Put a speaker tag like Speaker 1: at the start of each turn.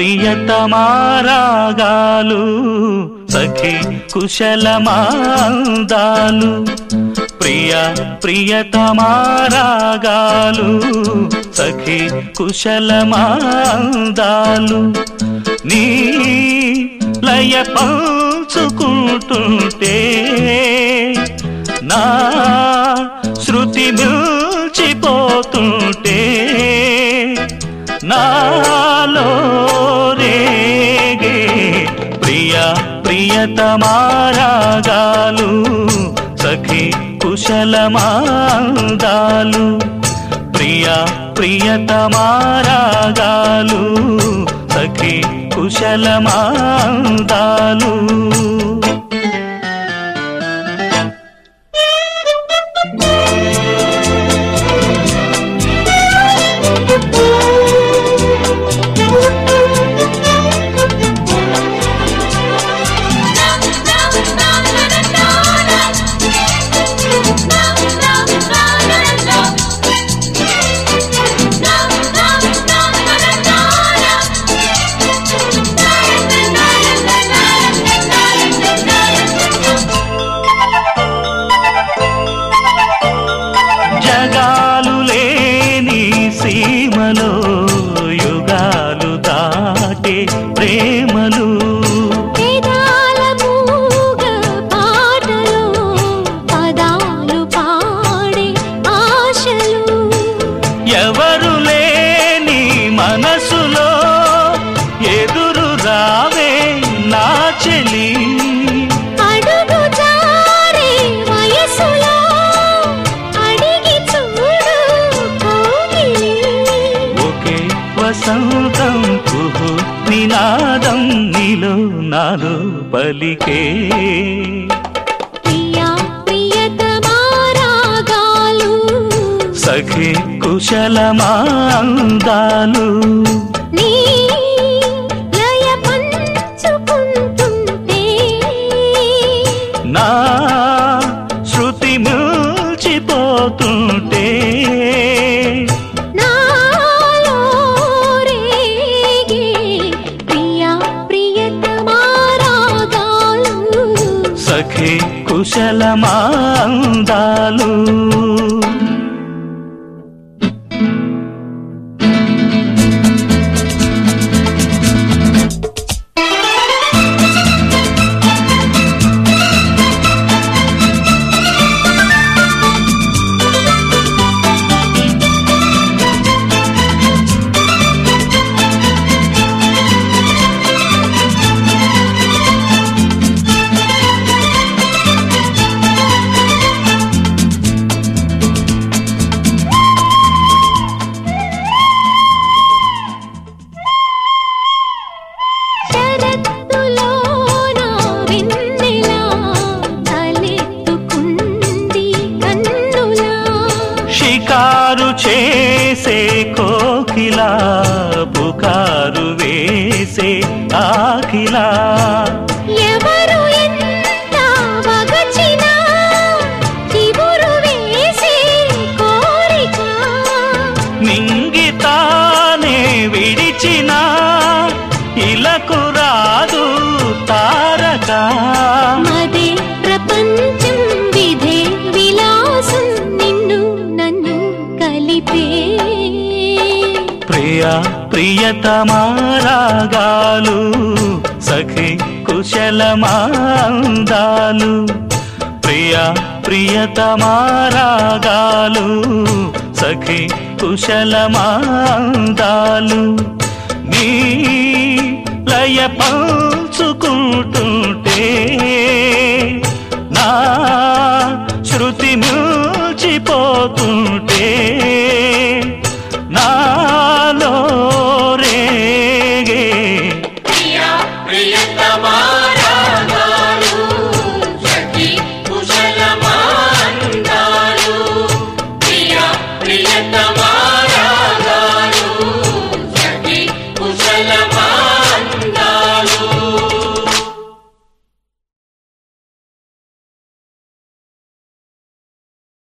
Speaker 1: ప్రియతమారాగాలు సఖి కుశలమాందాలు. ప్రియ ప్రియతమారాగాలు సఖి కుశలమాందాలు. నీ లయ పంచుకుంటుంటే ప్రియతమారాగాలు సఖి కుశలమాందాలు ప్రియ ప్రియతమారాగాలు సఖి కుశలమాందాలు
Speaker 2: కౌగిలి
Speaker 1: ఒకే వసంతం కుహు నినాదం నీలో నాలో పలికే. సఖి కుశలమాందాలు.
Speaker 2: నీ
Speaker 1: కుశలమా చేసే కోకిలా పుకారు వేసే
Speaker 2: ఆఖిలా కలిపే
Speaker 1: ప్రియ ప్రియతమారాగాలు సఖి కుశలమాందాలు. ప్రియా ప్రియతమారాగాలు సఖి కుశలమాందాలు. నీ లయ పంచుకుంటుంటే పోతుంటే నా